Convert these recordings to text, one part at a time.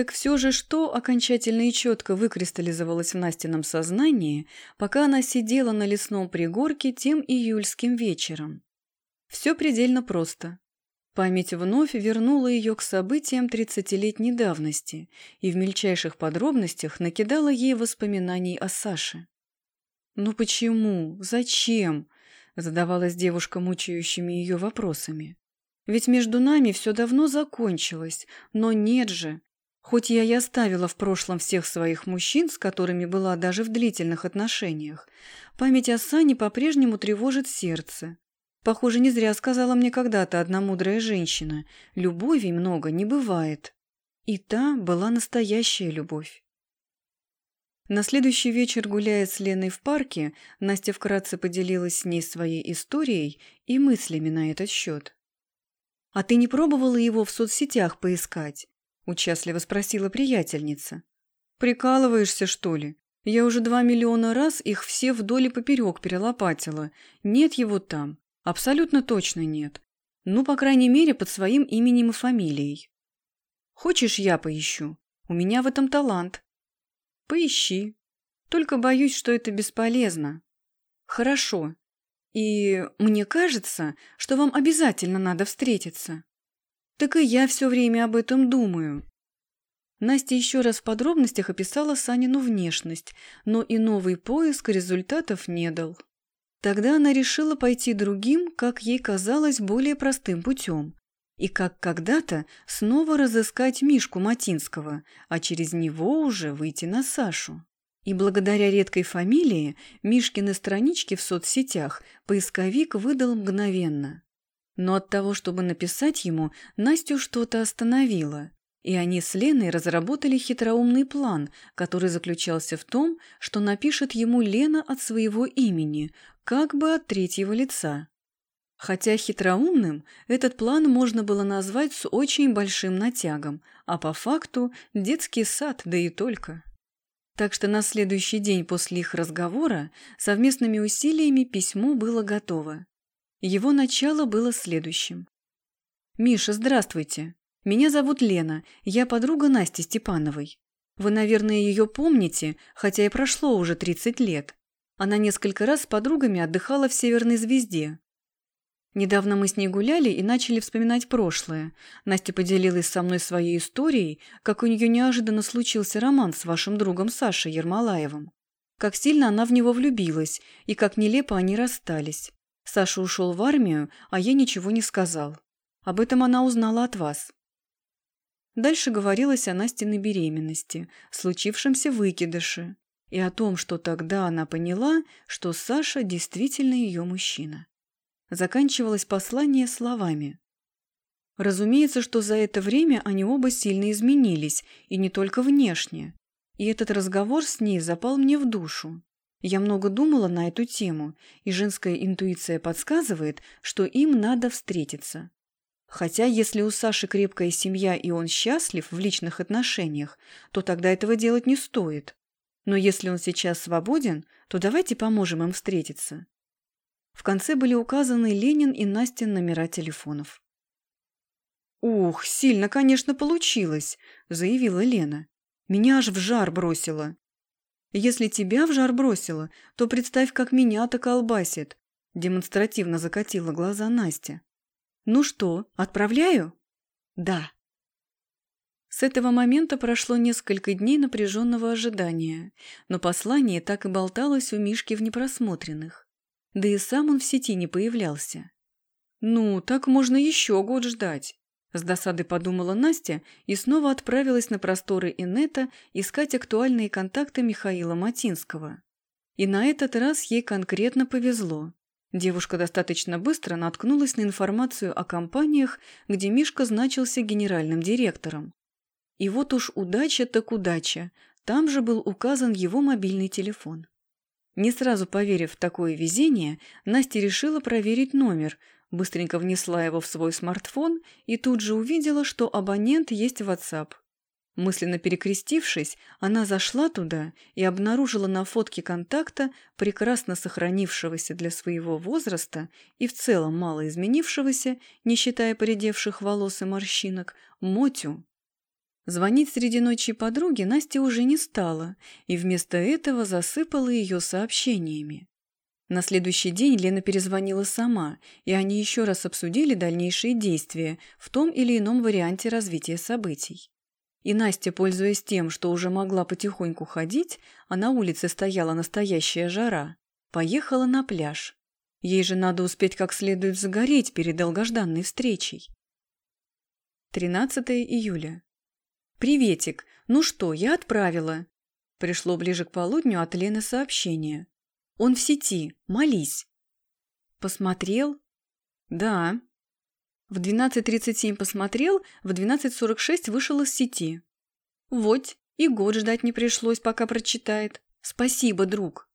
Так все же что окончательно и четко выкристаллизовалось в Настином сознании, пока она сидела на лесном пригорке тем июльским вечером? Все предельно просто. Память вновь вернула ее к событиям тридцатилетней давности и в мельчайших подробностях накидала ей воспоминаний о Саше. «Ну почему? Зачем?» – задавалась девушка мучающими ее вопросами. «Ведь между нами все давно закончилось, но нет же. Хоть я и оставила в прошлом всех своих мужчин, с которыми была даже в длительных отношениях, память о Сане по-прежнему тревожит сердце. Похоже, не зря сказала мне когда-то одна мудрая женщина. Любови много не бывает. И та была настоящая любовь. На следующий вечер, гуляя с Леной в парке, Настя вкратце поделилась с ней своей историей и мыслями на этот счет. «А ты не пробовала его в соцсетях поискать?» – участливо спросила приятельница. «Прикалываешься, что ли? Я уже два миллиона раз их все вдоль и поперек перелопатила. Нет его там. Абсолютно точно нет. Ну, по крайней мере, под своим именем и фамилией. Хочешь, я поищу? У меня в этом талант. Поищи. Только боюсь, что это бесполезно. Хорошо. И мне кажется, что вам обязательно надо встретиться. Так и я все время об этом думаю. Настя еще раз в подробностях описала Санину внешность, но и новый поиск результатов не дал. Тогда она решила пойти другим, как ей казалось, более простым путем. И как когда-то снова разыскать Мишку Матинского, а через него уже выйти на Сашу. И благодаря редкой фамилии Мишкины странички в соцсетях поисковик выдал мгновенно. Но от того, чтобы написать ему, Настю что-то остановило. И они с Леной разработали хитроумный план, который заключался в том, что напишет ему Лена от своего имени, как бы от третьего лица. Хотя хитроумным этот план можно было назвать с очень большим натягом, а по факту детский сад, да и только. Так что на следующий день после их разговора совместными усилиями письмо было готово. Его начало было следующим. «Миша, здравствуйте. Меня зовут Лена, я подруга Насти Степановой. Вы, наверное, ее помните, хотя и прошло уже 30 лет. Она несколько раз с подругами отдыхала в Северной Звезде. Недавно мы с ней гуляли и начали вспоминать прошлое. Настя поделилась со мной своей историей, как у нее неожиданно случился роман с вашим другом Сашей Ермолаевым. Как сильно она в него влюбилась и как нелепо они расстались. Саша ушел в армию, а я ничего не сказал. Об этом она узнала от вас. Дальше говорилось о Настиной беременности, случившемся выкидыше, и о том, что тогда она поняла, что Саша действительно ее мужчина. Заканчивалось послание словами. Разумеется, что за это время они оба сильно изменились, и не только внешне. И этот разговор с ней запал мне в душу. Я много думала на эту тему, и женская интуиция подсказывает, что им надо встретиться. Хотя, если у Саши крепкая семья и он счастлив в личных отношениях, то тогда этого делать не стоит. Но если он сейчас свободен, то давайте поможем им встретиться. В конце были указаны Ленин и Настин номера телефонов. «Ух, сильно, конечно, получилось», – заявила Лена. «Меня аж в жар бросило». «Если тебя в жар бросило, то представь, как меня-то колбасит», – демонстративно закатила глаза Настя. «Ну что, отправляю?» «Да». С этого момента прошло несколько дней напряженного ожидания, но послание так и болталось у Мишки в непросмотренных. Да и сам он в сети не появлялся. «Ну, так можно еще год ждать», – с досадой подумала Настя и снова отправилась на просторы инета искать актуальные контакты Михаила Матинского. И на этот раз ей конкретно повезло. Девушка достаточно быстро наткнулась на информацию о компаниях, где Мишка значился генеральным директором. И вот уж удача так удача, там же был указан его мобильный телефон. Не сразу поверив в такое везение, Настя решила проверить номер, быстренько внесла его в свой смартфон и тут же увидела, что абонент есть в WhatsApp. Мысленно перекрестившись, она зашла туда и обнаружила на фотке контакта, прекрасно сохранившегося для своего возраста и в целом мало изменившегося, не считая поредевших волос и морщинок, Мотю. Звонить среди ночи подруге Настя уже не стала, и вместо этого засыпала ее сообщениями. На следующий день Лена перезвонила сама, и они еще раз обсудили дальнейшие действия в том или ином варианте развития событий. И Настя, пользуясь тем, что уже могла потихоньку ходить, а на улице стояла настоящая жара, поехала на пляж. Ей же надо успеть как следует загореть перед долгожданной встречей. 13 июля. «Приветик. Ну что, я отправила». Пришло ближе к полудню от Лены сообщение. Он в сети. Молись. Посмотрел? Да. В 12.37 посмотрел, в 12.46 вышел из сети. Вот, и год ждать не пришлось, пока прочитает. Спасибо, друг.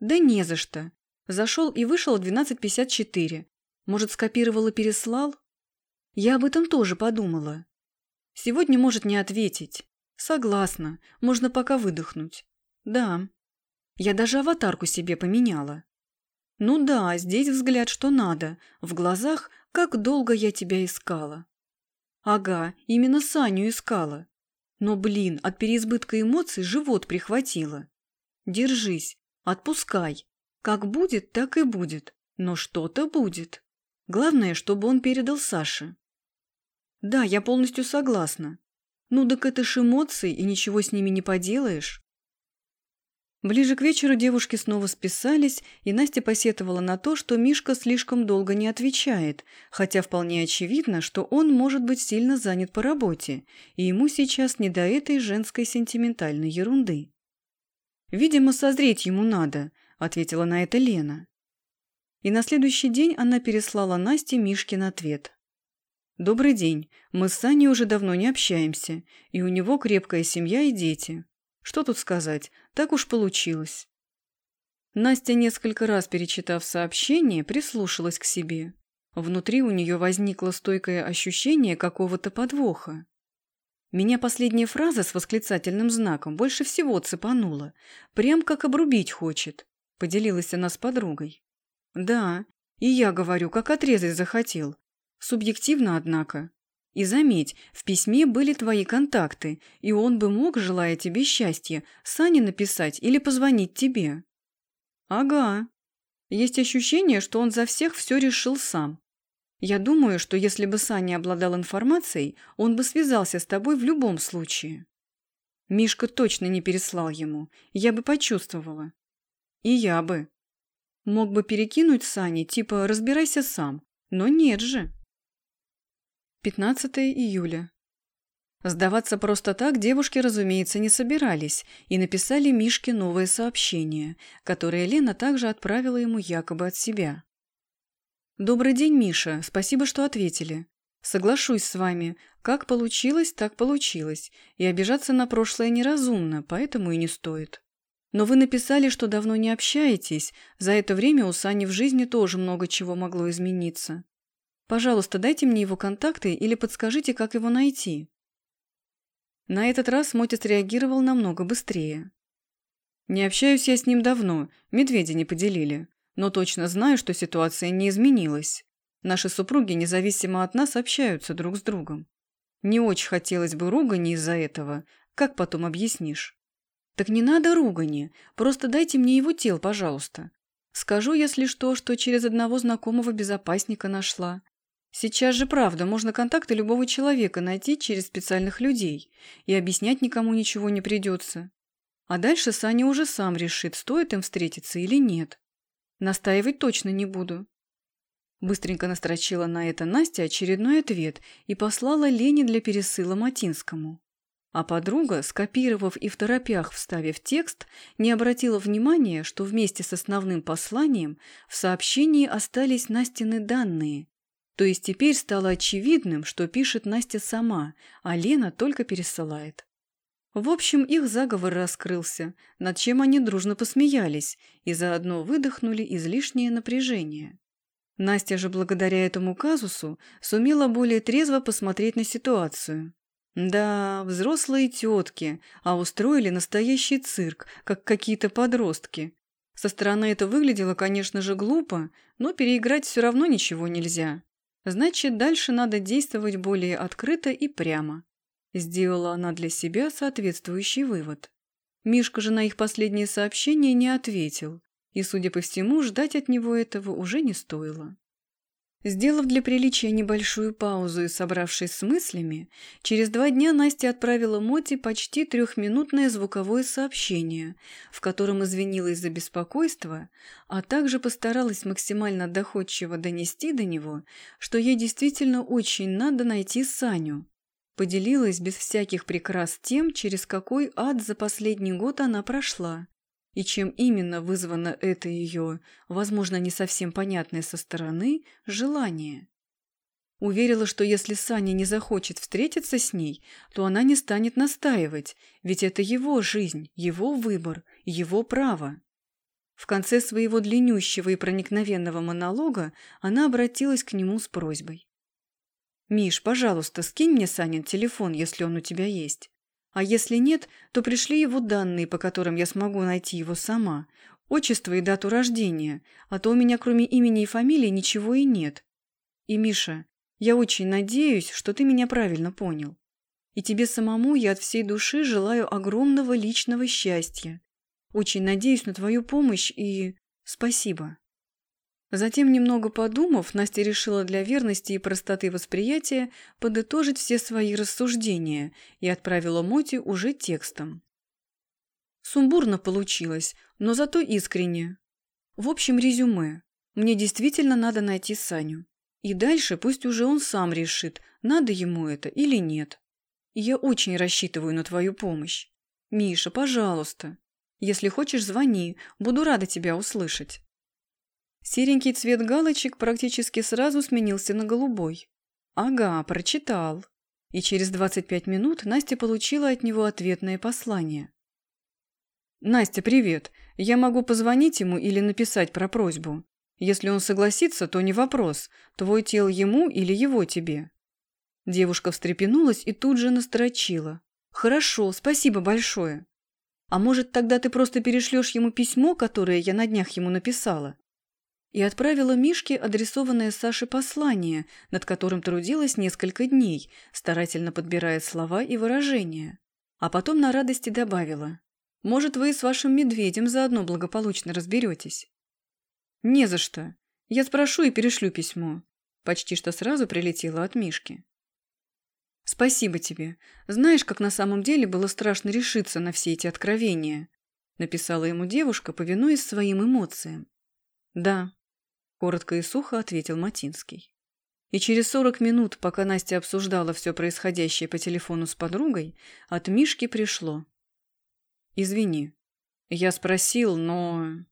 Да не за что. Зашел и вышел в 12.54. Может, скопировал и переслал? Я об этом тоже подумала. Сегодня может не ответить. Согласна, можно пока выдохнуть. Да. Я даже аватарку себе поменяла. Ну да, здесь взгляд что надо, в глазах, как долго я тебя искала. Ага, именно Саню искала. Но, блин, от переизбытка эмоций живот прихватило. Держись, отпускай. Как будет, так и будет. Но что-то будет. Главное, чтобы он передал Саше. Да, я полностью согласна. Ну так это ж эмоции, и ничего с ними не поделаешь. Ближе к вечеру девушки снова списались, и Настя посетовала на то, что Мишка слишком долго не отвечает, хотя вполне очевидно, что он может быть сильно занят по работе, и ему сейчас не до этой женской сентиментальной ерунды. «Видимо, созреть ему надо», – ответила на это Лена. И на следующий день она переслала Насте Мишкин ответ. «Добрый день. Мы с Саней уже давно не общаемся, и у него крепкая семья и дети. Что тут сказать? Так уж получилось. Настя, несколько раз перечитав сообщение, прислушалась к себе. Внутри у нее возникло стойкое ощущение какого-то подвоха. Меня последняя фраза с восклицательным знаком больше всего цепанула. Прям как обрубить хочет, поделилась она с подругой. Да, и я говорю, как отрезать захотел. Субъективно, однако. И заметь, в письме были твои контакты, и он бы мог, желая тебе счастья, Сане написать или позвонить тебе. Ага. Есть ощущение, что он за всех все решил сам. Я думаю, что если бы Саня обладал информацией, он бы связался с тобой в любом случае. Мишка точно не переслал ему, я бы почувствовала. И я бы. Мог бы перекинуть Сане, типа «разбирайся сам», но нет же. 15 июля. Сдаваться просто так девушки, разумеется, не собирались и написали Мишке новое сообщение, которое Лена также отправила ему якобы от себя. «Добрый день, Миша. Спасибо, что ответили. Соглашусь с вами. Как получилось, так получилось. И обижаться на прошлое неразумно, поэтому и не стоит. Но вы написали, что давно не общаетесь. За это время у Сани в жизни тоже много чего могло измениться. Пожалуйста, дайте мне его контакты или подскажите, как его найти». На этот раз Мотя реагировал намного быстрее. «Не общаюсь я с ним давно, медведи не поделили, но точно знаю, что ситуация не изменилась. Наши супруги независимо от нас общаются друг с другом. Не очень хотелось бы ругани из-за этого, как потом объяснишь?» «Так не надо ругани, просто дайте мне его тел, пожалуйста. Скажу, если что, что через одного знакомого безопасника нашла. Сейчас же правда, можно контакты любого человека найти через специальных людей, и объяснять никому ничего не придется. А дальше Саня уже сам решит, стоит им встретиться или нет. Настаивать точно не буду. Быстренько настрочила на это Настя очередной ответ и послала Лене для пересыла Матинскому. А подруга, скопировав и в торопях вставив текст, не обратила внимания, что вместе с основным посланием в сообщении остались Настины данные, то есть теперь стало очевидным, что пишет Настя сама, а Лена только пересылает. В общем, их заговор раскрылся, над чем они дружно посмеялись и заодно выдохнули излишнее напряжение. Настя же благодаря этому казусу сумела более трезво посмотреть на ситуацию. Да, взрослые тетки, а устроили настоящий цирк, как какие-то подростки. Со стороны это выглядело, конечно же, глупо, но переиграть все равно ничего нельзя. Значит, дальше надо действовать более открыто и прямо. Сделала она для себя соответствующий вывод. Мишка же на их последнее сообщение не ответил, и, судя по всему, ждать от него этого уже не стоило. Сделав для приличия небольшую паузу и собравшись с мыслями, через два дня Настя отправила Моти почти трехминутное звуковое сообщение, в котором извинилась за беспокойство, а также постаралась максимально доходчиво донести до него, что ей действительно очень надо найти Саню. Поделилась без всяких прикрас тем, через какой ад за последний год она прошла, и чем именно вызвано это ее, возможно, не совсем понятное со стороны, желание. Уверила, что если Саня не захочет встретиться с ней, то она не станет настаивать, ведь это его жизнь, его выбор, его право. В конце своего длиннющего и проникновенного монолога она обратилась к нему с просьбой. «Миш, пожалуйста, скинь мне Санин телефон, если он у тебя есть. А если нет, то пришли его данные, по которым я смогу найти его сама. Отчество и дату рождения, а то у меня кроме имени и фамилии ничего и нет. И, Миша, я очень надеюсь, что ты меня правильно понял. И тебе самому я от всей души желаю огромного личного счастья. Очень надеюсь на твою помощь и... спасибо. Затем, немного подумав, Настя решила для верности и простоты восприятия подытожить все свои рассуждения и отправила Моти уже текстом. Сумбурно получилось, но зато искренне. В общем, резюме. Мне действительно надо найти Саню. И дальше пусть уже он сам решит, надо ему это или нет. Я очень рассчитываю на твою помощь. Миша, пожалуйста. Если хочешь, звони, буду рада тебя услышать. Серенький цвет галочек практически сразу сменился на голубой. Ага, прочитал. И через 25 минут Настя получила от него ответное послание. «Настя, привет. Я могу позвонить ему или написать про просьбу. Если он согласится, то не вопрос, твой тел ему или его тебе». Девушка встрепенулась и тут же настрочила. «Хорошо, спасибо большое. А может, тогда ты просто перешлешь ему письмо, которое я на днях ему написала? И отправила Мишке адресованное Саше послание, над которым трудилась несколько дней, старательно подбирая слова и выражения. А потом на радости добавила. «Может, вы с вашим медведем заодно благополучно разберетесь?» «Не за что. Я спрошу и перешлю письмо». Почти что сразу прилетело от Мишки. «Спасибо тебе. Знаешь, как на самом деле было страшно решиться на все эти откровения?» Написала ему девушка, повинуясь своим эмоциям. «Да», – коротко и сухо ответил Матинский. И через сорок минут, пока Настя обсуждала все происходящее по телефону с подругой, от Мишки пришло. «Извини, я спросил, но...»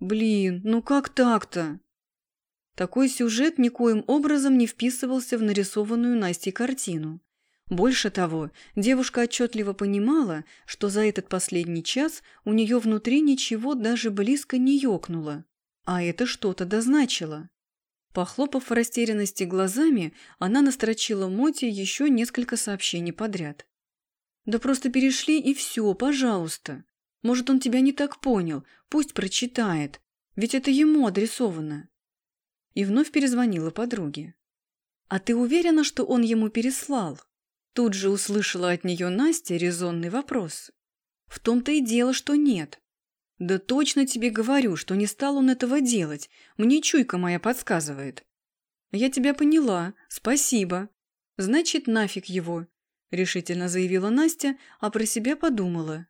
«Блин, ну как так-то?» Такой сюжет никоим образом не вписывался в нарисованную Настей картину. Больше того, девушка отчетливо понимала, что за этот последний час у нее внутри ничего даже близко не ёкнуло. А это что-то дозначило. Похлопав в растерянности глазами, она настрочила Моти еще несколько сообщений подряд. «Да просто перешли и все, пожалуйста. Может, он тебя не так понял, пусть прочитает, ведь это ему адресовано». И вновь перезвонила подруге. «А ты уверена, что он ему переслал?» Тут же услышала от нее Настя резонный вопрос. «В том-то и дело, что нет. «Да точно тебе говорю, что не стал он этого делать. Мне чуйка моя подсказывает». «Я тебя поняла. Спасибо. Значит, нафиг его», – решительно заявила Настя, а про себя подумала.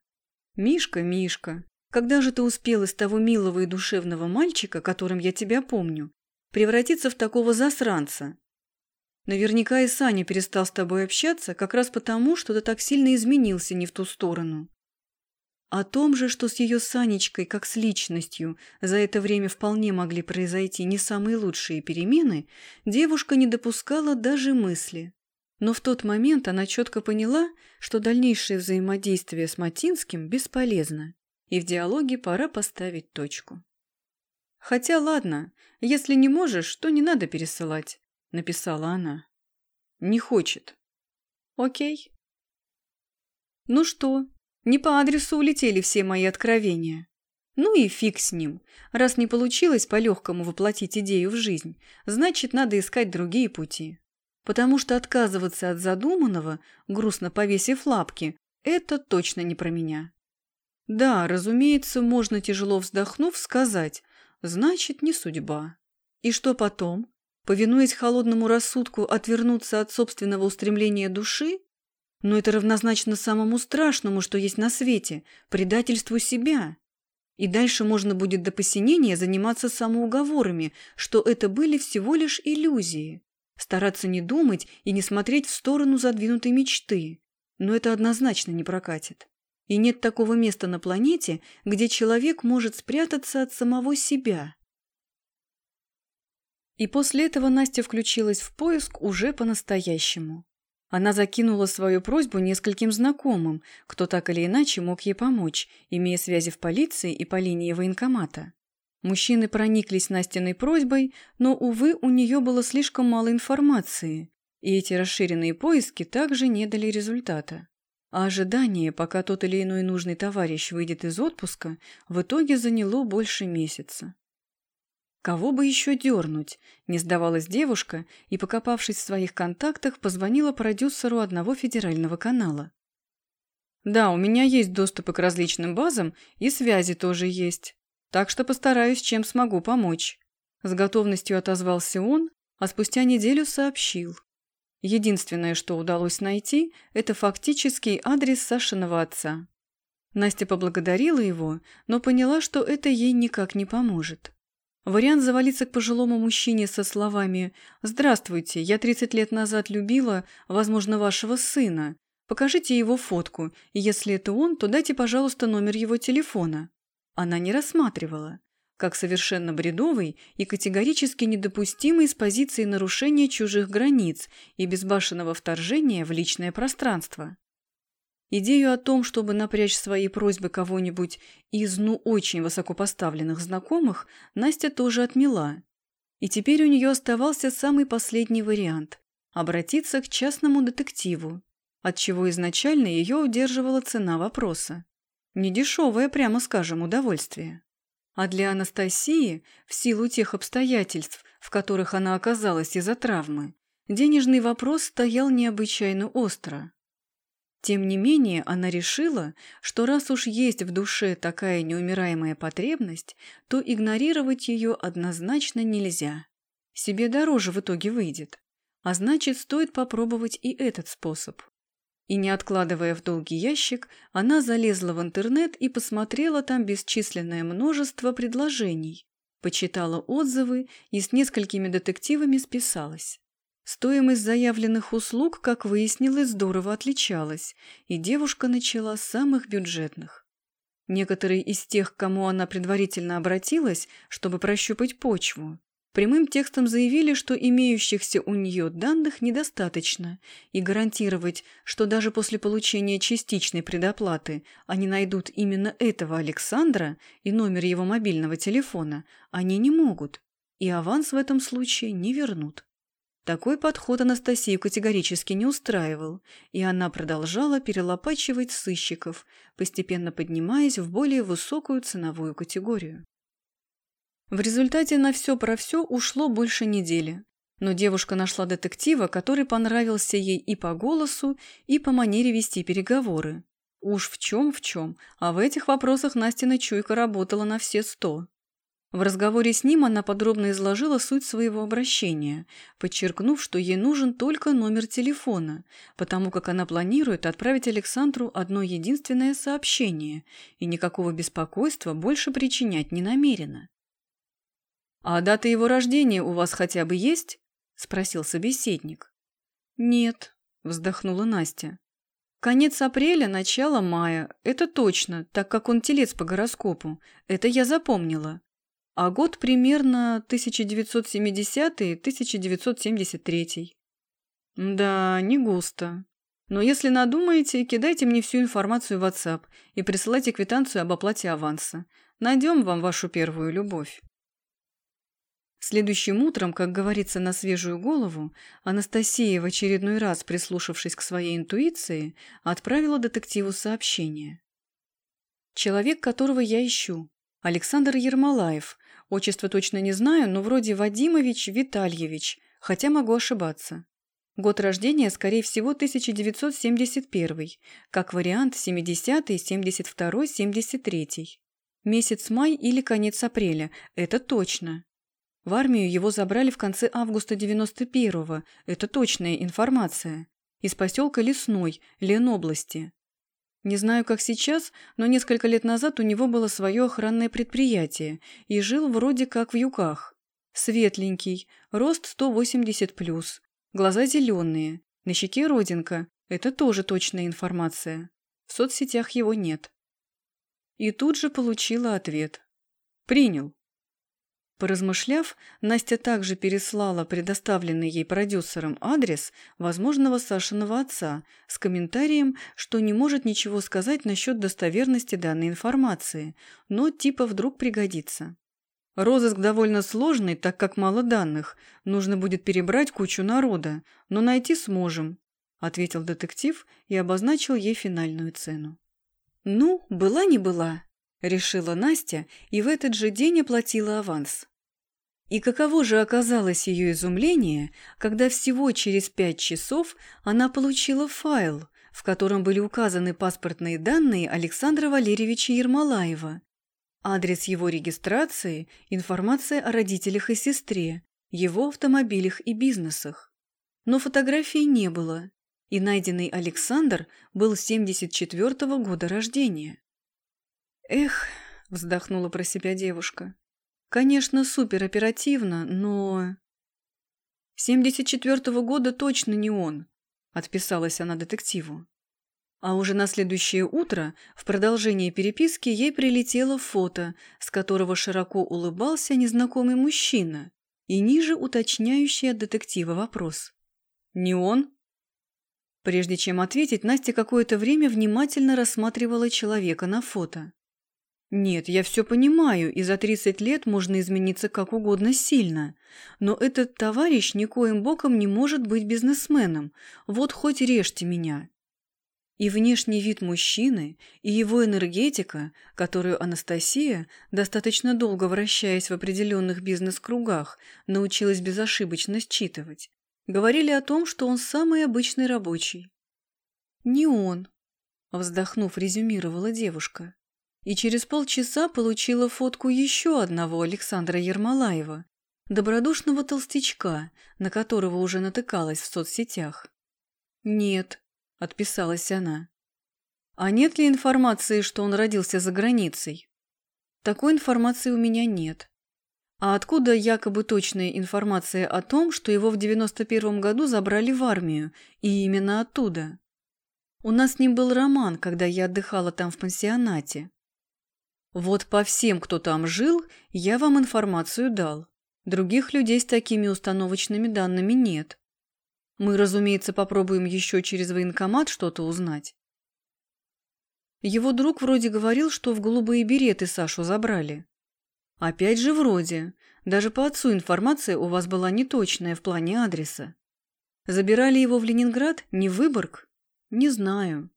«Мишка, Мишка, когда же ты успел из того милого и душевного мальчика, которым я тебя помню, превратиться в такого засранца? Наверняка и Саня перестал с тобой общаться как раз потому, что ты так сильно изменился не в ту сторону». О том же, что с ее Санечкой, как с личностью, за это время вполне могли произойти не самые лучшие перемены, девушка не допускала даже мысли. Но в тот момент она четко поняла, что дальнейшее взаимодействие с Матинским бесполезно, и в диалоге пора поставить точку. «Хотя ладно, если не можешь, то не надо пересылать», – написала она. «Не хочет». «Окей». «Ну что, не по адресу улетели все мои откровения. Ну и фиг с ним. Раз не получилось по-легкому воплотить идею в жизнь, значит, надо искать другие пути. потому что отказываться от задуманного, грустно повесив лапки, это точно не про меня. Да, разумеется, можно тяжело вздохнув сказать, значит, не судьба. И что потом? Повинуясь холодному рассудку, отвернуться от собственного устремления души? Но это равнозначно самому страшному, что есть на свете – предательству себя. И дальше можно будет до посинения заниматься самоуговорами, что это были всего лишь иллюзии. Стараться не думать и не смотреть в сторону задвинутой мечты. Но это однозначно не прокатит. И нет такого места на планете, где человек может спрятаться от самого себя. И после этого Настя включилась в поиск уже по-настоящему. Она закинула свою просьбу нескольким знакомым, кто так или иначе мог ей помочь, имея связи в полиции и по линии военкомата. Мужчины прониклись Настиной просьбой, но, увы, у нее было слишком мало информации, и эти расширенные поиски также не дали результата. А ожидание, пока тот или иной нужный товарищ выйдет из отпуска, в итоге заняло больше месяца. Кого бы еще дернуть? Не сдавалась девушка и, покопавшись в своих контактах, позвонила продюсеру одного федерального канала. «Да, у меня есть доступы к различным базам и связи тоже есть, так что постараюсь, чем смогу помочь». С готовностью отозвался он, а спустя неделю сообщил. Единственное, что удалось найти, это фактический адрес Сашиного отца. Настя поблагодарила его, но поняла, что это ей никак не поможет. Вариант завалиться к пожилому мужчине со словами «Здравствуйте, я 30 лет назад любила, возможно, вашего сына. Покажите его фотку, и если это он, то дайте, пожалуйста, номер его телефона». Она не рассматривала, как совершенно бредовый и категорически недопустимый с позиции нарушения чужих границ и безбашенного вторжения в личное пространство. Идею о том, чтобы напрячь свои просьбы кого-нибудь из ну очень высокопоставленных знакомых, Настя тоже отмела. И теперь у нее оставался самый последний вариант – обратиться к частному детективу, от чего изначально ее удерживала цена вопроса. Недешевое, прямо скажем, удовольствие. А для Анастасии, в силу тех обстоятельств, в которых она оказалась из-за травмы, денежный вопрос стоял необычайно остро. Тем не менее, она решила, что раз уж есть в душе такая неумираемая потребность, то игнорировать ее однозначно нельзя. Себе дороже в итоге выйдет. А значит, стоит попробовать и этот способ. И не откладывая в долгий ящик, она залезла в интернет и посмотрела там бесчисленное множество предложений, почитала отзывы и с несколькими детективами списалась. Стоимость заявленных услуг, как выяснилось, здорово отличалась, и девушка начала с самых бюджетных. Некоторые из тех, к кому она предварительно обратилась, чтобы прощупать почву, прямым текстом заявили, что имеющихся у нее данных недостаточно, и гарантировать, что даже после получения частичной предоплаты они найдут именно этого Александра и номер его мобильного телефона, они не могут, и аванс в этом случае не вернут. Такой подход Анастасию категорически не устраивал, и она продолжала перелопачивать сыщиков, постепенно поднимаясь в более высокую ценовую категорию. В результате на все про все ушло больше недели, но девушка нашла детектива, который понравился ей и по голосу, и по манере вести переговоры. Уж в чем в чем, а в этих вопросах Настина чуйка работала на все сто. В разговоре с ним она подробно изложила суть своего обращения, подчеркнув, что ей нужен только номер телефона, потому как она планирует отправить Александру одно единственное сообщение и никакого беспокойства больше причинять не намерена. «А дата его рождения у вас хотя бы есть?» – спросил собеседник. «Нет», – вздохнула Настя. «Конец апреля, начало мая, это точно, так как он телец по гороскопу, это я запомнила а год примерно 1970-1973. Да, не густо. Но если надумаете, кидайте мне всю информацию в WhatsApp и присылайте квитанцию об оплате аванса. Найдем вам вашу первую любовь. Следующим утром, как говорится на свежую голову, Анастасия, в очередной раз прислушавшись к своей интуиции, отправила детективу сообщение. «Человек, которого я ищу. Александр Ермолаев, Отчество точно не знаю, но вроде Вадимович Витальевич, хотя могу ошибаться. Год рождения, скорее всего, 1971, как вариант 70-й, 72-й, 73-й. Месяц май или конец апреля, это точно. В армию его забрали в конце августа 91-го, это точная информация. Из поселка Лесной, Ленобласти. Не знаю, как сейчас, но несколько лет назад у него было свое охранное предприятие и жил вроде как в юках. Светленький, рост 180 плюс, глаза зеленые, на щеке родинка. Это тоже точная информация. В соцсетях его нет. И тут же получила ответ. Принял. Поразмышляв, Настя также переслала предоставленный ей продюсером адрес возможного Сашиного отца с комментарием, что не может ничего сказать насчет достоверности данной информации, но типа вдруг пригодится. Розыск довольно сложный, так как мало данных. Нужно будет перебрать кучу народа, но найти сможем», – ответил детектив и обозначил ей финальную цену. «Ну, была не была», – решила Настя и в этот же день оплатила аванс. И каково же оказалось ее изумление, когда всего через пять часов она получила файл, в котором были указаны паспортные данные Александра Валерьевича Ермолаева, Адрес его регистрации, информация о родителях и сестре, его автомобилях и бизнесах. Но фотографий не было, и найденный Александр был 74-го года рождения. «Эх», – вздохнула про себя девушка, – «конечно, супероперативно, но...» «74-го года точно не он», – отписалась она детективу. А уже на следующее утро в продолжение переписки ей прилетело фото, с которого широко улыбался незнакомый мужчина и ниже уточняющий от детектива вопрос. «Не он?» Прежде чем ответить, Настя какое-то время внимательно рассматривала человека на фото. Нет, я все понимаю, и за 30 лет можно измениться как угодно сильно. Но этот товарищ никоим боком не может быть бизнесменом. Вот хоть режьте меня. И внешний вид мужчины, и его энергетика, которую Анастасия, достаточно долго вращаясь в определенных бизнес-кругах, научилась безошибочно считывать, говорили о том, что он самый обычный рабочий. «Не он», – вздохнув, резюмировала девушка. И через полчаса получила фотку еще одного Александра Ермолаева, добродушного толстячка, на которого уже натыкалась в соцсетях. Нет, – отписалась она. «А нет ли информации, что он родился за границей?» «Такой информации у меня нет. А откуда якобы точная информация о том, что его в 91 году забрали в армию, и именно оттуда?» «У нас с ним был роман, когда я отдыхала там в пансионате. Вот по всем, кто там жил, я вам информацию дал. Других людей с такими установочными данными нет. Мы, разумеется, попробуем еще через военкомат что-то узнать. Его друг вроде говорил, что в голубые береты Сашу забрали. Опять же вроде. Даже по отцу информация у вас была неточная в плане адреса. Забирали его в Ленинград, не в Выборг? Не знаю.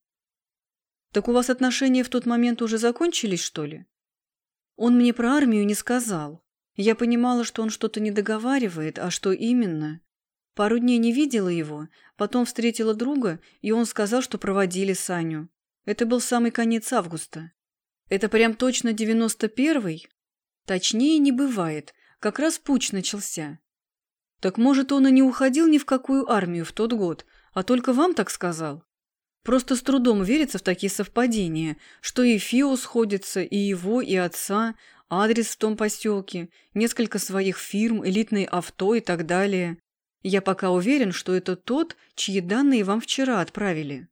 Так у вас отношения в тот момент уже закончились, что ли? Он мне про армию не сказал. Я понимала, что он что-то не договаривает, а что именно, Пару дней не видела его, потом встретила друга, и он сказал, что проводили Саню. Это был самый конец августа. Это прям точно девяносто первый? Точнее не бывает, как раз путь начался. Так может, он и не уходил ни в какую армию в тот год, а только вам так сказал? Просто с трудом верится в такие совпадения, что и Фио сходится, и его, и отца, адрес в том поселке, несколько своих фирм, элитные авто и так далее. Я пока уверен, что это тот, чьи данные вам вчера отправили».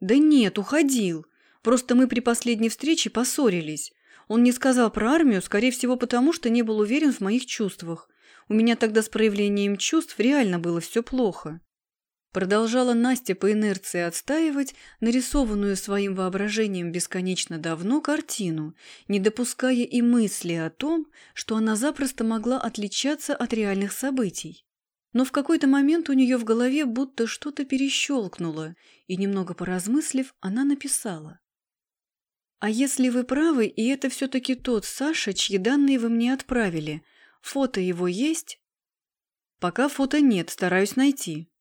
«Да нет, уходил. Просто мы при последней встрече поссорились. Он не сказал про армию, скорее всего, потому что не был уверен в моих чувствах. У меня тогда с проявлением чувств реально было все плохо». Продолжала Настя по инерции отстаивать нарисованную своим воображением бесконечно давно картину, не допуская и мысли о том, что она запросто могла отличаться от реальных событий. Но в какой-то момент у нее в голове будто что-то перещелкнуло, и, немного поразмыслив, она написала. «А если вы правы, и это все-таки тот Саша, чьи данные вы мне отправили, фото его есть?» «Пока фото нет, стараюсь найти».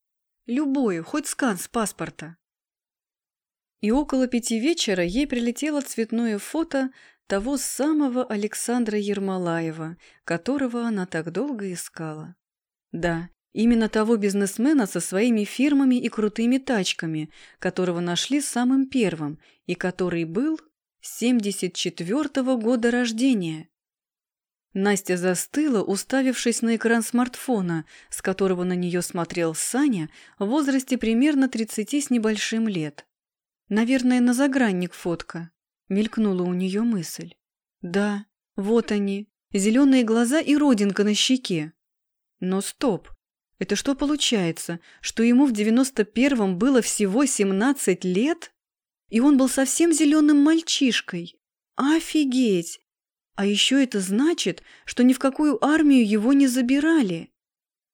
Любое, хоть скан с паспорта. И около пяти вечера ей прилетело цветное фото того самого Александра Ермолаева, которого она так долго искала. Да, именно того бизнесмена со своими фирмами и крутыми тачками, которого нашли самым первым и который был 74-го года рождения. Настя застыла, уставившись на экран смартфона, с которого на нее смотрел Саня в возрасте примерно 30 с небольшим лет. Наверное, на загранник фотка. Мелькнула у нее мысль. Да, вот они, зеленые глаза и родинка на щеке. Но стоп, это что получается, что ему в девяносто первом было всего семнадцать лет? И он был совсем зеленым мальчишкой. Офигеть! А еще это значит, что ни в какую армию его не забирали.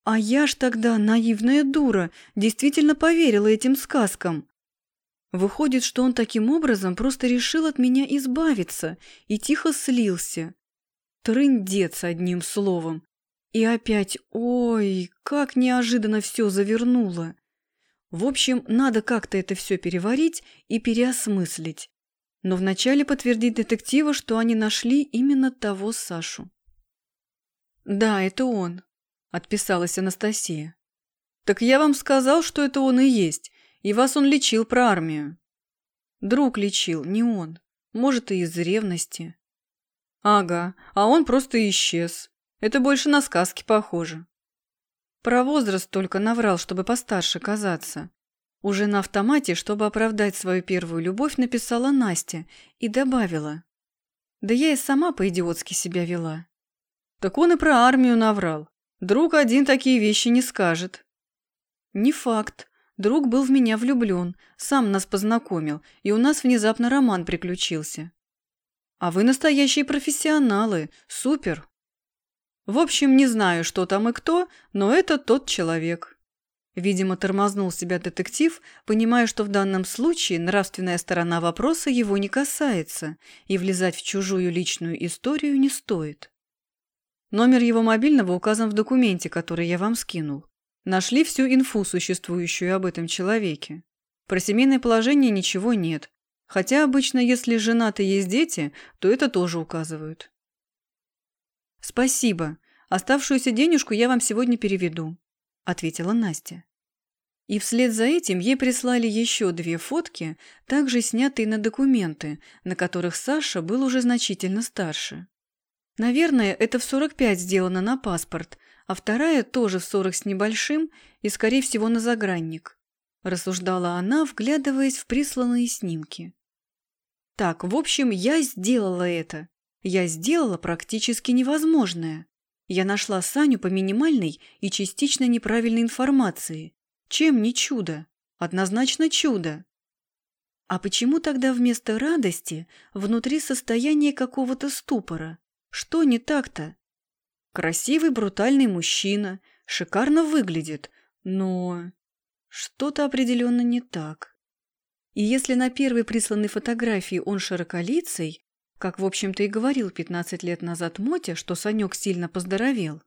А я ж тогда, наивная дура, действительно поверила этим сказкам. Выходит, что он таким образом просто решил от меня избавиться и тихо слился. Трындец одним словом. И опять, ой, как неожиданно все завернуло. В общем, надо как-то это все переварить и переосмыслить. Но вначале подтвердить детектива, что они нашли именно того Сашу. «Да, это он», – отписалась Анастасия. «Так я вам сказал, что это он и есть. И вас он лечил про армию. Друг лечил, не он. Может, и из ревности. Ага, а он просто исчез. Это больше на сказки похоже. Про возраст только наврал, чтобы постарше казаться. Уже на автомате, чтобы оправдать свою первую любовь, написала Настя и добавила. Да я и сама по-идиотски себя вела. Так он и про армию наврал. Друг один такие вещи не скажет. Не факт. Друг был в меня влюблен, сам нас познакомил, и у нас внезапно роман приключился. А вы настоящие профессионалы, супер. В общем, не знаю, что там и кто, но это тот человек. Видимо, тормознул себя детектив, понимая, что в данном случае нравственная сторона вопроса его не касается, и влезать в чужую личную историю не стоит. Номер его мобильного указан в документе, который я вам скинул. Нашли всю инфу, существующую об этом человеке. Про семейное положение ничего нет. Хотя обычно, если женаты есть дети, то это тоже указывают. «Спасибо. Оставшуюся денежку я вам сегодня переведу», – ответила Настя. И вслед за этим ей прислали еще две фотки, также снятые на документы, на которых Саша был уже значительно старше. Наверное, это в 45 сделано на паспорт, а вторая тоже в сорок с небольшим и, скорее всего, на загранник. Рассуждала она, вглядываясь в присланные снимки. Так, в общем, я сделала это. Я сделала практически невозможное. Я нашла Саню по минимальной и частично неправильной информации. Чем не чудо? Однозначно чудо. А почему тогда вместо радости внутри состояние какого-то ступора? Что не так-то? Красивый, брутальный мужчина, шикарно выглядит, но что-то определенно не так. И если на первой присланной фотографии он широколицый, как, в общем-то, и говорил 15 лет назад Мотя, что Санек сильно поздоровел,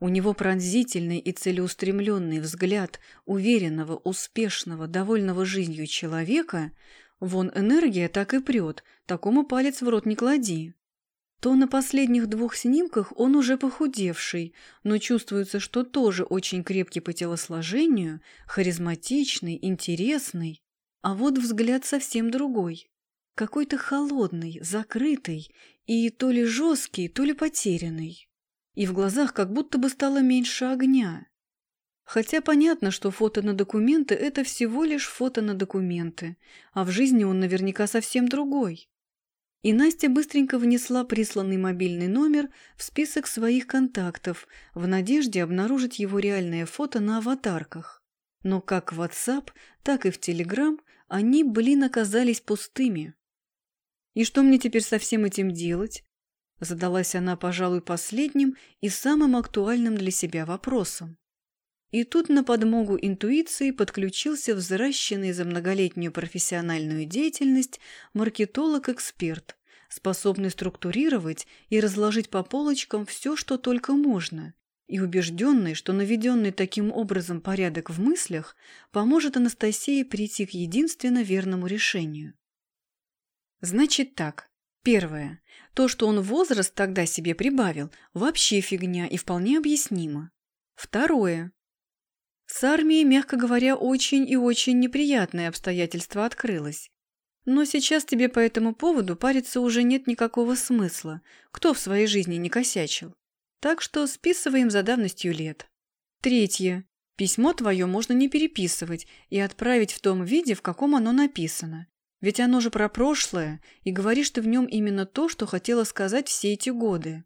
у него пронзительный и целеустремленный взгляд уверенного, успешного, довольного жизнью человека, вон энергия так и прет, такому палец в рот не клади то на последних двух снимках он уже похудевший, но чувствуется, что тоже очень крепкий по телосложению, харизматичный, интересный. А вот взгляд совсем другой. Какой-то холодный, закрытый и то ли жесткий, то ли потерянный. И в глазах как будто бы стало меньше огня. Хотя понятно, что фото на документы – это всего лишь фото на документы, а в жизни он наверняка совсем другой. И Настя быстренько внесла присланный мобильный номер в список своих контактов в надежде обнаружить его реальное фото на аватарках. Но как в WhatsApp, так и в Telegram они, блин, оказались пустыми. «И что мне теперь со всем этим делать?» Задалась она, пожалуй, последним и самым актуальным для себя вопросом. И тут на подмогу интуиции подключился взращенный за многолетнюю профессиональную деятельность маркетолог-эксперт, способный структурировать и разложить по полочкам все, что только можно, и убежденной, что наведенный таким образом порядок в мыслях поможет Анастасии прийти к единственно верному решению. Значит так. Первое. То, что он возраст тогда себе прибавил, вообще фигня и вполне объяснимо. Второе. С армией, мягко говоря, очень и очень неприятное обстоятельство открылось. Но сейчас тебе по этому поводу париться уже нет никакого смысла. Кто в своей жизни не косячил? Так что списываем за давностью лет. Третье. Письмо твое можно не переписывать и отправить в том виде, в каком оно написано. Ведь оно же про прошлое, и говоришь ты в нем именно то, что хотела сказать все эти годы.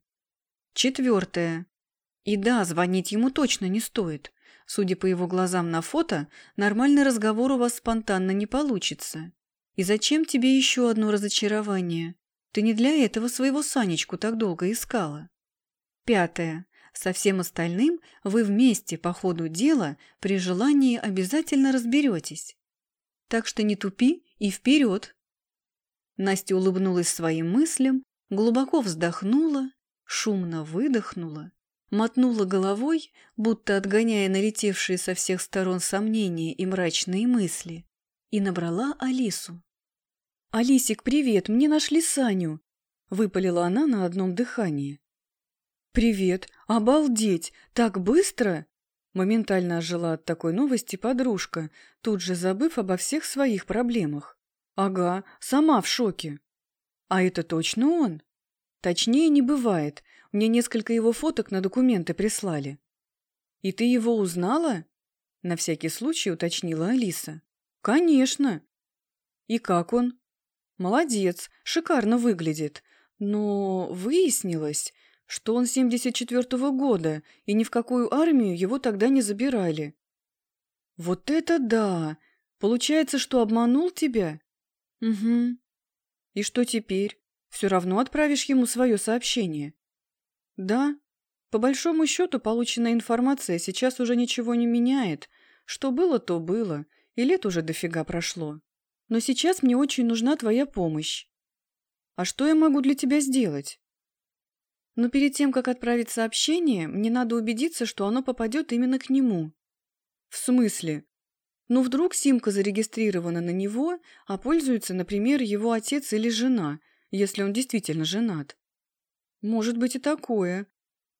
Четвертое. И да, звонить ему точно не стоит. Судя по его глазам на фото, нормальный разговор у вас спонтанно не получится. И зачем тебе еще одно разочарование? Ты не для этого своего Санечку так долго искала. Пятое. Со всем остальным вы вместе по ходу дела при желании обязательно разберетесь. Так что не тупи и вперед. Настя улыбнулась своим мыслям, глубоко вздохнула, шумно выдохнула мотнула головой, будто отгоняя налетевшие со всех сторон сомнения и мрачные мысли, и набрала Алису. «Алисик, привет, мне нашли Саню!» – выпалила она на одном дыхании. «Привет! Обалдеть! Так быстро!» Моментально ожила от такой новости подружка, тут же забыв обо всех своих проблемах. «Ага, сама в шоке!» «А это точно он?» «Точнее не бывает. Мне несколько его фоток на документы прислали. И ты его узнала? На всякий случай уточнила Алиса. Конечно. И как он? Молодец, шикарно выглядит. Но выяснилось, что он 74-го года, и ни в какую армию его тогда не забирали. Вот это да! Получается, что обманул тебя? Угу. И что теперь? Все равно отправишь ему свое сообщение? Да, по большому счету полученная информация сейчас уже ничего не меняет. Что было, то было, и лет уже дофига прошло. Но сейчас мне очень нужна твоя помощь. А что я могу для тебя сделать? Но перед тем, как отправить сообщение, мне надо убедиться, что оно попадет именно к нему. В смысле? Ну, вдруг Симка зарегистрирована на него, а пользуется, например, его отец или жена, если он действительно женат. «Может быть и такое.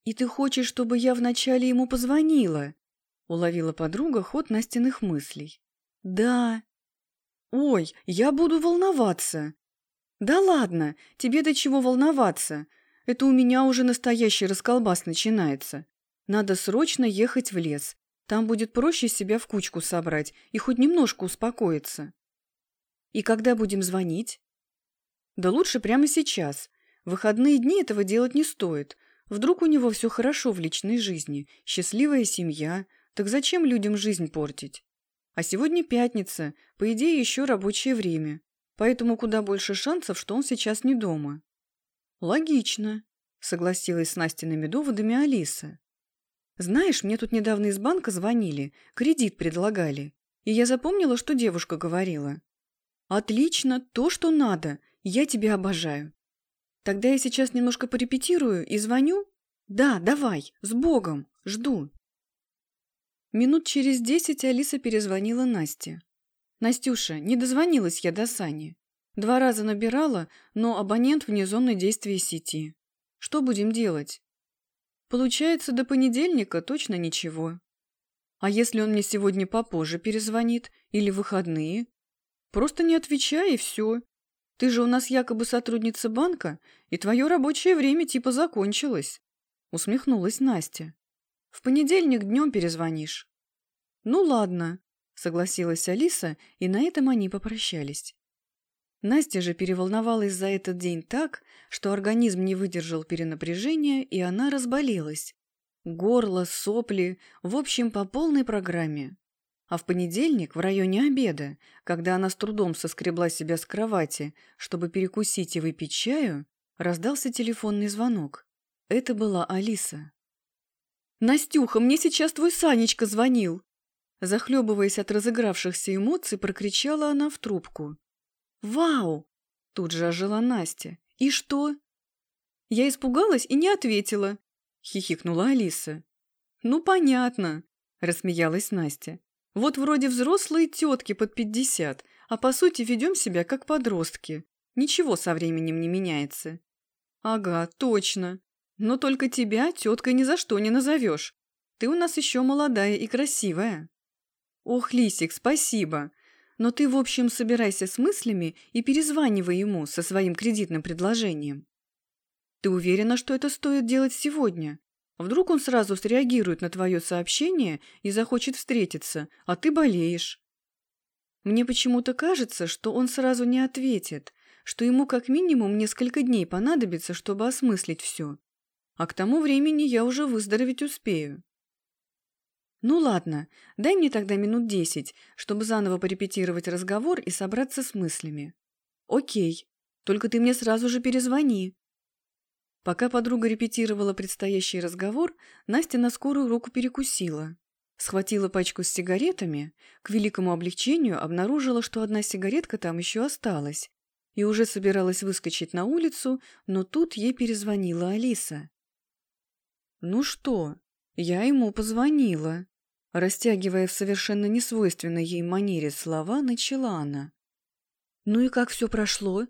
И ты хочешь, чтобы я вначале ему позвонила?» Уловила подруга ход Настиных мыслей. «Да». «Ой, я буду волноваться». «Да ладно, тебе до чего волноваться? Это у меня уже настоящий расколбас начинается. Надо срочно ехать в лес. Там будет проще себя в кучку собрать и хоть немножко успокоиться». «И когда будем звонить?» «Да лучше прямо сейчас. В выходные дни этого делать не стоит. Вдруг у него все хорошо в личной жизни, счастливая семья, так зачем людям жизнь портить? А сегодня пятница, по идее еще рабочее время, поэтому куда больше шансов, что он сейчас не дома. Логично, согласилась с Настиными доводами Алиса. Знаешь, мне тут недавно из банка звонили, кредит предлагали, и я запомнила, что девушка говорила. Отлично, то, что надо, я тебя обожаю. Тогда я сейчас немножко порепетирую и звоню? Да, давай, с Богом, жду. Минут через десять Алиса перезвонила Насте. «Настюша, не дозвонилась я до Сани. Два раза набирала, но абонент вне зоны действия сети. Что будем делать?» «Получается, до понедельника точно ничего. А если он мне сегодня попозже перезвонит или выходные? Просто не отвечай и все. Ты же у нас якобы сотрудница банка, и твое рабочее время типа закончилось. Усмехнулась Настя. В понедельник днем перезвонишь. Ну ладно, согласилась Алиса, и на этом они попрощались. Настя же переволновалась за этот день так, что организм не выдержал перенапряжения, и она разболелась. Горло, сопли, в общем, по полной программе. А в понедельник, в районе обеда, когда она с трудом соскребла себя с кровати, чтобы перекусить и выпить чаю, раздался телефонный звонок. Это была Алиса. «Настюха, мне сейчас твой Санечка звонил!» Захлебываясь от разыгравшихся эмоций, прокричала она в трубку. «Вау!» – тут же ожила Настя. «И что?» Я испугалась и не ответила, – хихикнула Алиса. «Ну, понятно», – рассмеялась Настя. «Вот вроде взрослые тетки под пятьдесят, а по сути ведем себя как подростки. Ничего со временем не меняется». «Ага, точно. Но только тебя теткой ни за что не назовешь. Ты у нас еще молодая и красивая». «Ох, Лисик, спасибо. Но ты, в общем, собирайся с мыслями и перезванивай ему со своим кредитным предложением. Ты уверена, что это стоит делать сегодня? Вдруг он сразу среагирует на твое сообщение и захочет встретиться, а ты болеешь. Мне почему-то кажется, что он сразу не ответит, что ему как минимум несколько дней понадобится, чтобы осмыслить все. А к тому времени я уже выздороветь успею. Ну ладно, дай мне тогда минут десять, чтобы заново порепетировать разговор и собраться с мыслями. Окей, только ты мне сразу же перезвони. Пока подруга репетировала предстоящий разговор, Настя на скорую руку перекусила. Схватила пачку с сигаретами, к великому облегчению обнаружила, что одна сигаретка там еще осталась, и уже собиралась выскочить на улицу, но тут ей перезвонила Алиса. «Ну что, я ему позвонила», растягивая в совершенно несвойственной ей манере слова, начала она. «Ну и как все прошло?»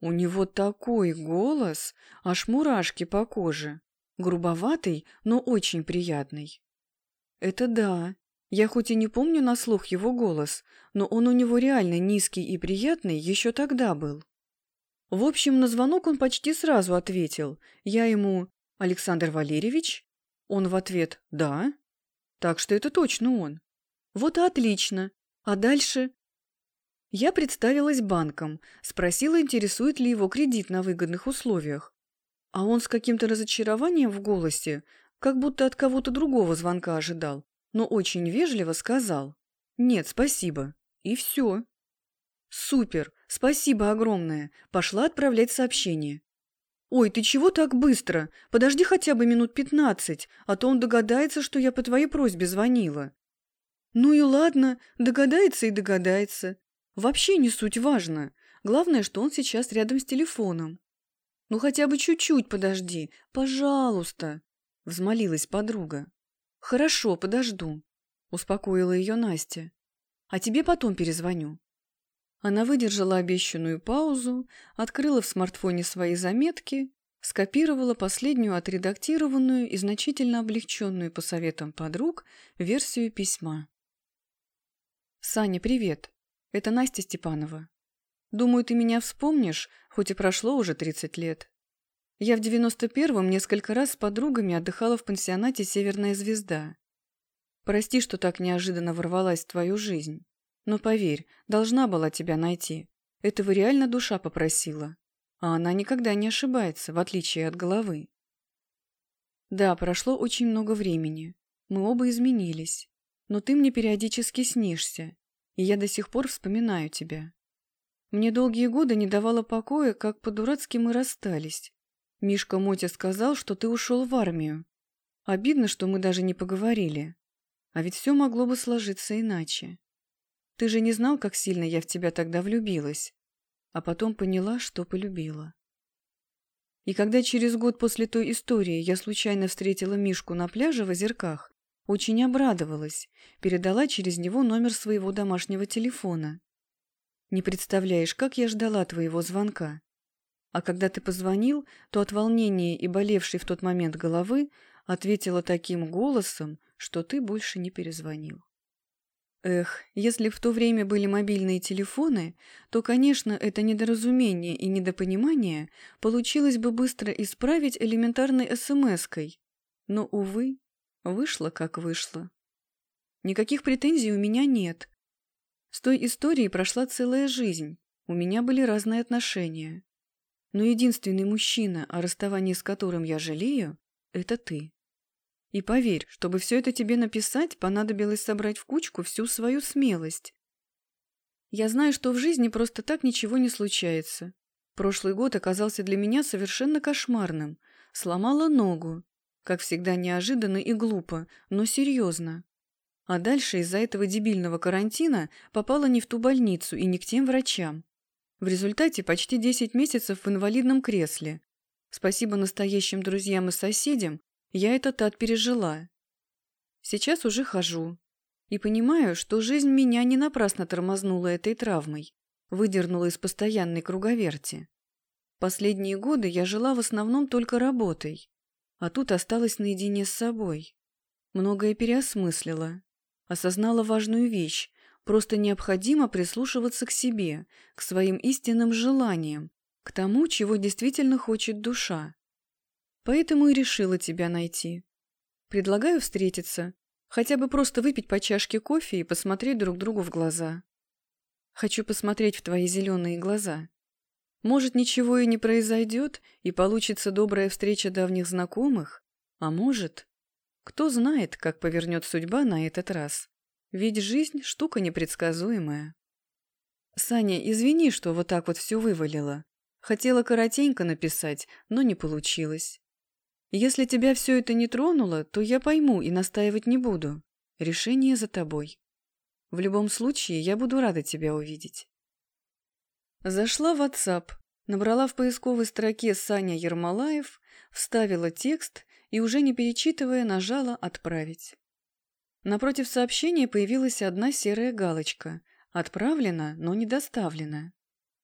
У него такой голос, аж мурашки по коже. Грубоватый, но очень приятный. Это да. Я хоть и не помню на слух его голос, но он у него реально низкий и приятный еще тогда был. В общем, на звонок он почти сразу ответил. Я ему «Александр Валерьевич?» Он в ответ «Да». Так что это точно он. Вот и отлично. А дальше я представилась банком, спросила, интересует ли его кредит на выгодных условиях. А он с каким-то разочарованием в голосе, как будто от кого-то другого звонка ожидал, но очень вежливо сказал «Нет, спасибо». И все. Супер, спасибо огромное. Пошла отправлять сообщение. «Ой, ты чего так быстро? Подожди хотя бы минут пятнадцать, а то он догадается, что я по твоей просьбе звонила». «Ну и ладно, догадается и догадается. Вообще не суть важно. Главное, что он сейчас рядом с телефоном. «Ну хотя бы чуть-чуть подожди, пожалуйста!» – взмолилась подруга. «Хорошо, подожду», – успокоила ее Настя. «А тебе потом перезвоню». Она выдержала обещанную паузу, открыла в смартфоне свои заметки, скопировала последнюю отредактированную и значительно облегченную по советам подруг версию письма. «Саня, привет. Это Настя Степанова. Думаю, ты меня вспомнишь, хоть и прошло уже 30 лет. Я в 91-м несколько раз с подругами отдыхала в пансионате «Северная звезда». Прости, что так неожиданно ворвалась в твою жизнь. Но поверь, должна была тебя найти. Этого реально душа попросила. А она никогда не ошибается, в отличие от головы. Да, прошло очень много времени. Мы оба изменились. Но ты мне периодически снишься и я до сих пор вспоминаю тебя. Мне долгие годы не давало покоя, как по-дурацки мы расстались. Мишка Мотя сказал, что ты ушел в армию. Обидно, что мы даже не поговорили. А ведь все могло бы сложиться иначе. Ты же не знал, как сильно я в тебя тогда влюбилась. А потом поняла, что полюбила. И когда через год после той истории я случайно встретила Мишку на пляже в Озерках, очень обрадовалась, передала через него номер своего домашнего телефона. Не представляешь, как я ждала твоего звонка. А когда ты позвонил, то от волнения и болевшей в тот момент головы ответила таким голосом, что ты больше не перезвонил. Эх, если в то время были мобильные телефоны, то, конечно, это недоразумение и недопонимание получилось бы быстро исправить элементарной смс-кой. Но, увы, Вышло, как вышло. Никаких претензий у меня нет. С той историей прошла целая жизнь. У меня были разные отношения. Но единственный мужчина, о расставании с которым я жалею, это ты. И поверь, чтобы все это тебе написать, понадобилось собрать в кучку всю свою смелость. Я знаю, что в жизни просто так ничего не случается. Прошлый год оказался для меня совершенно кошмарным. Сломала ногу, как всегда неожиданно и глупо, но серьезно. А дальше из-за этого дебильного карантина попала не в ту больницу и не к тем врачам. В результате почти 10 месяцев в инвалидном кресле. Спасибо настоящим друзьям и соседям, я этот ад пережила. Сейчас уже хожу. И понимаю, что жизнь меня не напрасно тормознула этой травмой, выдернула из постоянной круговерти. Последние годы я жила в основном только работой, а тут осталась наедине с собой. Многое переосмыслила, осознала важную вещь, просто необходимо прислушиваться к себе, к своим истинным желаниям, к тому, чего действительно хочет душа. Поэтому и решила тебя найти. Предлагаю встретиться, хотя бы просто выпить по чашке кофе и посмотреть друг другу в глаза. Хочу посмотреть в твои зеленые глаза. Может, ничего и не произойдет, и получится добрая встреча давних знакомых, а может... Кто знает, как повернет судьба на этот раз. Ведь жизнь – штука непредсказуемая. Саня, извини, что вот так вот все вывалила. Хотела коротенько написать, но не получилось. Если тебя все это не тронуло, то я пойму и настаивать не буду. Решение за тобой. В любом случае, я буду рада тебя увидеть. Зашла в WhatsApp, набрала в поисковой строке Саня Ермолаев, вставила текст и, уже не перечитывая, нажала «Отправить». Напротив сообщения появилась одна серая галочка «Отправлено, но не доставлено».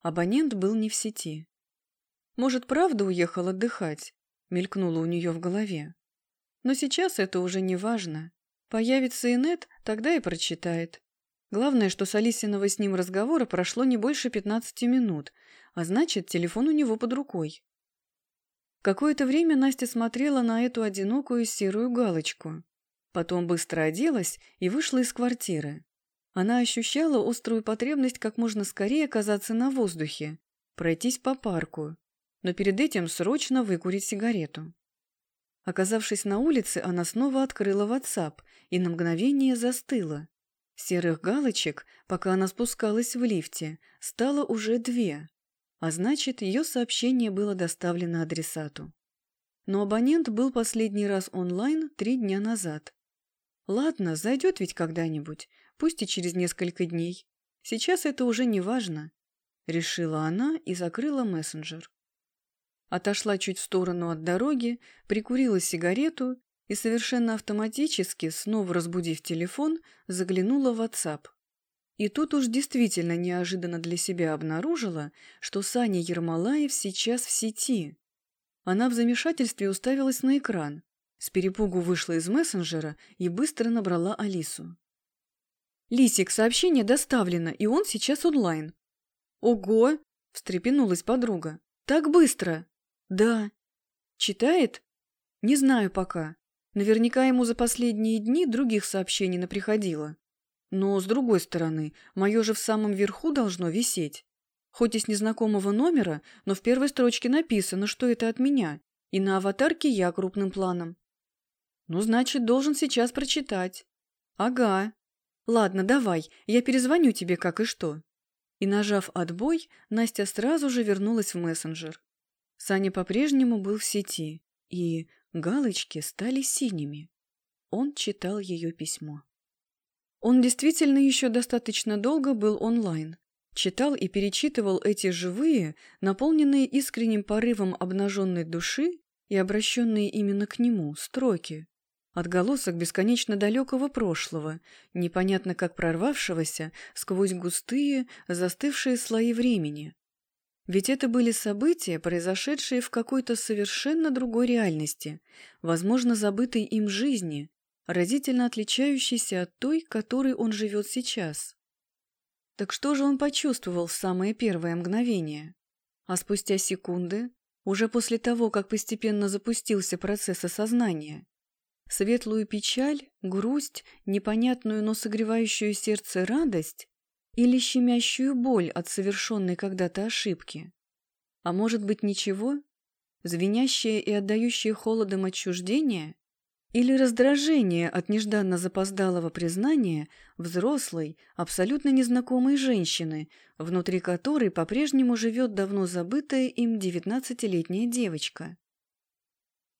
Абонент был не в сети. «Может, правда уехал отдыхать?» — мелькнуло у нее в голове. Но сейчас это уже не важно. Появится инет, тогда и прочитает. Главное, что с Алисиного с ним разговора прошло не больше пятнадцати минут, а значит, телефон у него под рукой. Какое-то время Настя смотрела на эту одинокую серую галочку. Потом быстро оделась и вышла из квартиры. Она ощущала острую потребность как можно скорее оказаться на воздухе, пройтись по парку, но перед этим срочно выкурить сигарету. Оказавшись на улице, она снова открыла WhatsApp и на мгновение застыла. Серых галочек, пока она спускалась в лифте, стало уже две а значит, ее сообщение было доставлено адресату. Но абонент был последний раз онлайн три дня назад. Ладно, зайдет ведь когда-нибудь, пусть и через несколько дней. Сейчас это уже не важно, решила она и закрыла мессенджер. Отошла чуть в сторону от дороги, прикурила сигарету и совершенно автоматически, снова разбудив телефон, заглянула в WhatsApp. И тут уж действительно неожиданно для себя обнаружила, что Саня Ермолаев сейчас в сети. Она в замешательстве уставилась на экран, с перепугу вышла из мессенджера и быстро набрала Алису. «Лисик, сообщение доставлено, и он сейчас онлайн». «Ого!» – встрепенулась подруга. «Так быстро!» «Да». «Читает?» «Не знаю пока. Наверняка ему за последние дни других сообщений наприходило. Но, с другой стороны, мое же в самом верху должно висеть. Хоть и с незнакомого номера, но в первой строчке написано, что это от меня, и на аватарке я крупным планом. Ну, значит, должен сейчас прочитать. Ага. Ладно, давай, я перезвоню тебе как и что. И, нажав «Отбой», Настя сразу же вернулась в мессенджер. Саня по-прежнему был в сети, и галочки стали синими. Он читал ее письмо. Он действительно еще достаточно долго был онлайн. Читал и перечитывал эти живые, наполненные искренним порывом обнаженной души и обращенные именно к нему, строки. Отголосок бесконечно далекого прошлого, непонятно как прорвавшегося сквозь густые, застывшие слои времени. Ведь это были события, произошедшие в какой-то совершенно другой реальности, возможно, забытой им жизни, разительно отличающийся от той, которой он живет сейчас. Так что же он почувствовал в самое первое мгновение? А спустя секунды, уже после того, как постепенно запустился процесс осознания, светлую печаль, грусть, непонятную, но согревающую сердце радость или щемящую боль от совершенной когда-то ошибки? А может быть ничего? Звенящее и отдающее холодом отчуждение? Или раздражение от нежданно запоздалого признания взрослой, абсолютно незнакомой женщины, внутри которой по-прежнему живет давно забытая им девятнадцатилетняя девочка.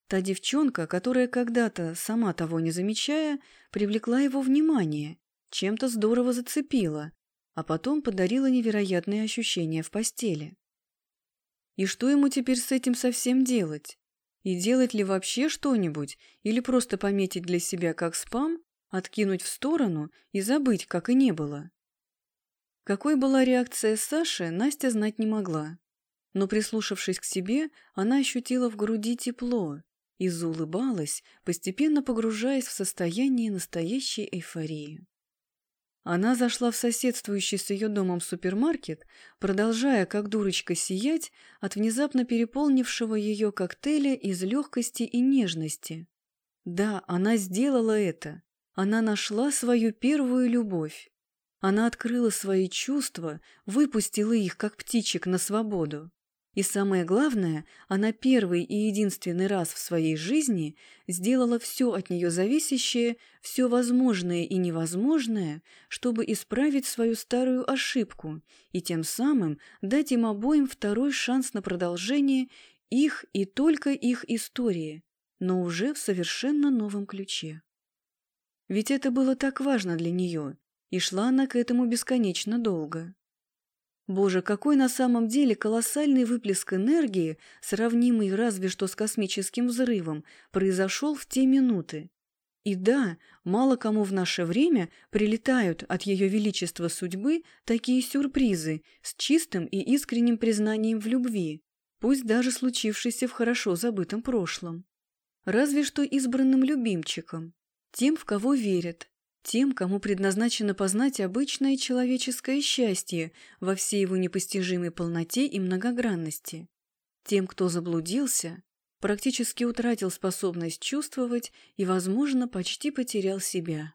Та девчонка, которая когда-то, сама того не замечая, привлекла его внимание, чем-то здорово зацепила, а потом подарила невероятные ощущения в постели. И что ему теперь с этим совсем делать? И делать ли вообще что-нибудь, или просто пометить для себя как спам откинуть в сторону и забыть, как и не было. Какой была реакция Саши, Настя знать не могла. Но, прислушавшись к себе, она ощутила в груди тепло и заулыбалась, постепенно погружаясь в состояние настоящей эйфории. Она зашла в соседствующий с ее домом супермаркет, продолжая, как дурочка, сиять от внезапно переполнившего ее коктейля из легкости и нежности. Да, она сделала это. Она нашла свою первую любовь. Она открыла свои чувства, выпустила их, как птичек, на свободу. И самое главное, она первый и единственный раз в своей жизни сделала все от нее зависящее, все возможное и невозможное, чтобы исправить свою старую ошибку и тем самым дать им обоим второй шанс на продолжение их и только их истории, но уже в совершенно новом ключе. Ведь это было так важно для нее, и шла она к этому бесконечно долго. Боже, какой на самом деле колоссальный выплеск энергии, сравнимый разве что с космическим взрывом, произошел в те минуты. И да, мало кому в наше время прилетают от Ее Величества судьбы такие сюрпризы с чистым и искренним признанием в любви, пусть даже случившейся в хорошо забытом прошлом. Разве что избранным любимчиком, тем, в кого верят, тем, кому предназначено познать обычное человеческое счастье во всей его непостижимой полноте и многогранности. Тем, кто заблудился, практически утратил способность чувствовать и, возможно, почти потерял себя.